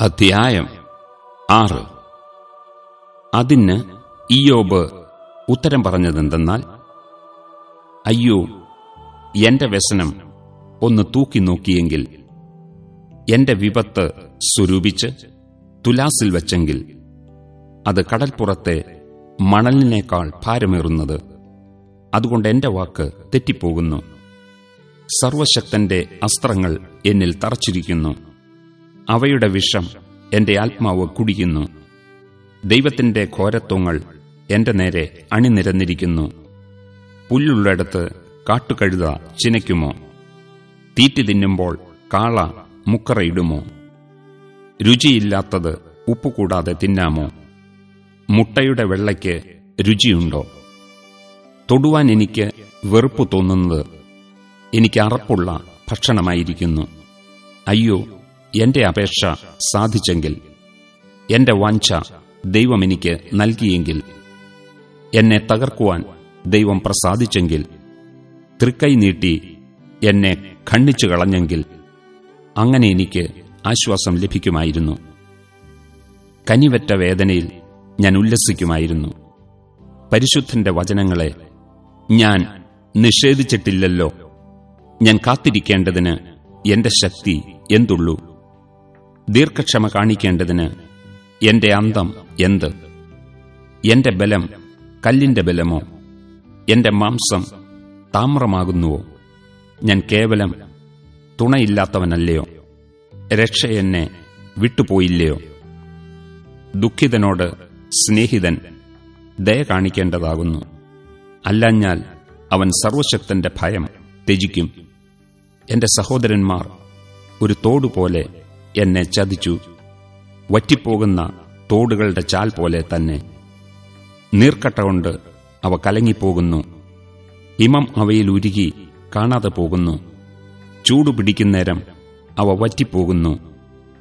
അധ്യായം ആറ്. അതിന് ഇയോബ് ഉത്തരം പറഞ്ഞതെന്തെന്നാൽ അയ്യോ എന്റെ വ്യസനം ഒന്ന് തൂക്കി നോക്കിയെങ്കിൽ എന്റെ വിപത്ത് സ്വരൂപിച്ച് തുലാസിൽ വച്ചെങ്കിൽ അത് കടൽപ്പുറത്തെ മണലിനേക്കാൾ ഭാരമേറുന്നത്. അതുകൊണ്ട് എന്റെ വാക്ക് തെറ്റിപ്പോകുന്നു. സർവശക്തന്റെ അസ്ത്രങ്ങൾ എന്നിൽ തറച്ചിരിക്കുന്നു. അവയുടെ വിഷം എന്റെ ആത്മാവ് കുടിക്കുന്നു ദൈവത്തിന്റെ ഘോരത്വങ്ങൾ എന്റെ നേരെ അണിനിരന്നിരിക്കുന്നു. പുല്ലുള്ളിടത്ത് കാട്ടുകഴുത ചിനയ്ക്കുമോ? തീറ്റി തിന്നുമ്പോൾ കാള മുക്കറയിടുമോ? രുചിയില്ലാത്തത് ഉപ്പുകൂടാതെ തിന്നാമോ? മുട്ടയുടെ വെള്ളയ്ക്ക് രുചിയുണ്ടോ? തൊടുവാൻ എനിക്ക് വെറുപ്പ് തോന്നുന്നത് എനിക്ക് അറപ്പുള്ള ഭക്ഷണമായിരിക്കുന്നു. അയ്യോ എന്റെ അപേക്ഷ സാധിച്ചെങ്കിൽ എന്റെ വാഞ്ച ദൈവം എനിക്ക് നൽകിയെങ്കിൽ എന്നെ തകർക്കുവാൻ ദൈവം പ്രസാദിച്ചെങ്കിൽ തൃക്കൈ നീട്ടി എന്നെ ഖണ്ഡിച്ചു കളഞ്ഞെങ്കിൽ അങ്ങനെ എനിക്ക് ആശ്വാസം ലഭിക്കുമായിരുന്നു. കനിവറ്റ വേദനയിൽ ഞാൻ ഉല്ലസിക്കുമായിരുന്നു. പരിശുദ്ധന്റെ വചനങ്ങളെ ഞാൻ നിഷേധിച്ചിട്ടില്ലല്ലോ. ഞാൻ കാത്തിരിക്കേണ്ടതിന് എന്റെ ശക്തി എന്തുള്ളൂ? ദീർഘക്ഷമ കാണിക്കേണ്ടതിന് എന്റെ അന്തം എന്ത്? എന്റെ ബലം കല്ലിന്റെ ബലമോ? എന്റെ മാംസം താമ്രമാകുന്നുവോ? ഞാൻ കേവലം തുണയില്ലാത്തവനല്ലയോ? രക്ഷ എന്നെ വിട്ടുപോയില്ലയോ? ദുഃഖിതനോട് സ്നേഹിതൻ ദയ കാണിക്കേണ്ടതാകുന്നു. അല്ലഞ്ഞാൽ അവൻ സർവശക്തന്റെ ഭയം ത്യജിക്കും. എന്റെ സഹോദരന്മാർ ഒരു തോടുപോലെ എന്നെ ചതിച്ചു. വറ്റിപ്പോകുന്ന തോടുകളുടെ ചാൽ പോലെ തന്നെ. നീർക്കട്ട കൊണ്ട് അവ കലങ്ങിപ്പോകുന്നു. ഹിമം അവയിൽ ഉരുകി കാണാതെ പോകുന്നു. ചൂടുപിടിക്കുന്നേരം അവ വറ്റിപ്പോകുന്നു.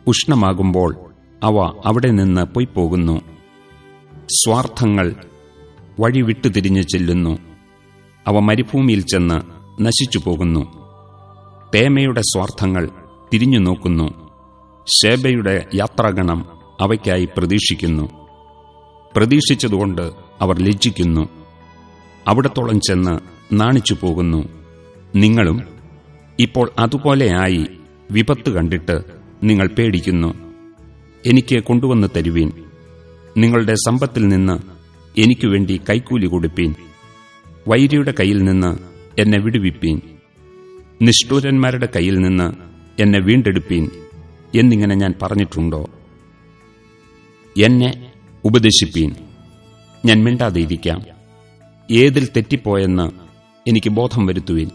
ഉഷ്ണമാകുമ്പോൾ അവ അവിടെ നിന്ന് പൊയ്പോകുന്നു. സ്വാർത്ഥങ്ങൾ വഴി വിട്ടുതിരിഞ്ഞു ചെല്ലുന്നു. അവ മരുഭൂമിയിൽ ചെന്ന് നശിച്ചു പോകുന്നു പേമയുടെ സ്വാർത്ഥങ്ങൾ തിരിഞ്ഞു നോക്കുന്നു. ശേബയുടെ യാത്രാഗണം അവയ്ക്കായി പ്രതീക്ഷിക്കുന്നു. പ്രതീക്ഷിച്ചതുകൊണ്ട് അവർ ലജ്ജിക്കുന്നു. അവിടത്തോളം ചെന്ന് നാണിച്ചു പോകുന്നു. നിങ്ങളും ഇപ്പോൾ അതുപോലെയായി വിപത്ത് കണ്ടിട്ട് നിങ്ങൾ പേടിക്കുന്നു. എനിക്ക് കൊണ്ടുവന്ന് തരുവീൻ. നിങ്ങളുടെ സമ്പത്തിൽ നിന്ന് എനിക്കു വേണ്ടി കൈക്കൂലി കൊടുപ്പീൻ. വൈരിയുടെ കയ്യിൽ നിന്ന് എന്നെ വിടുവിപ്പീൻ. നിഷ്ഠൂരന്മാരുടെ കയ്യിൽ നിന്ന് എന്നെ വീണ്ടെടുപ്പീൻ. എന്നിങ്ങനെ ഞാൻ പറഞ്ഞിട്ടുണ്ടോ? എന്നെ ഉപദേശിപ്പീൻ. ഞാൻ മിണ്ടാതെയിരിക്കാം ഏതിൽ തെറ്റിപ്പോയെന്ന് എനിക്ക് ബോധം വരുത്തുവിൻ.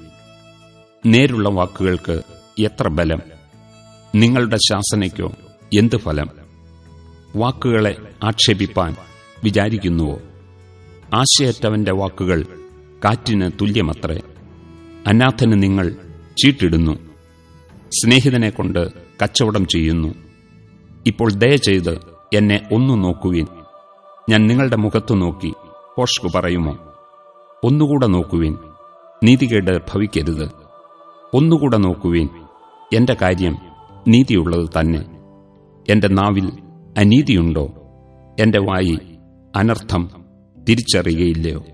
നേരുള്ള വാക്കുകൾക്ക് എത്ര ബലം? നിങ്ങളുടെ ശാസനയ്ക്കോ എന്ത് ഫലം? വാക്കുകളെ ആക്ഷേപിപ്പാൻ വിചാരിക്കുന്നുവോ? ആശയറ്റവന്റെ വാക്കുകൾ കാറ്റിന് തുല്യമത്രേ. അനാഥന് നിങ്ങൾ ചീട്ടിടുന്നു. സ്നേഹിതനെ കൊണ്ട് കച്ചവടം ചെയ്യുന്നു. ഇപ്പോൾ ദയ ചെയ്ത് എന്നെ ഒന്നു നോക്കുവിൻ. ഞാൻ നിങ്ങളുടെ മുഖത്തു നോക്കി പോഷ്കു പറയുമോ? ഒന്നുകൂടെ നോക്കുവിൻ. നീതികേട് ഭവിക്കരുത്. ഒന്നുകൂടെ നോക്കുവിൻ. എന്റെ കാര്യം നീതിയുള്ളത് തന്നെ. എന്റെ നാവിൽ അനീതിയുണ്ടോ? എന്റെ വായി അനർത്ഥം തിരിച്ചറിയുകയില്ലയോ?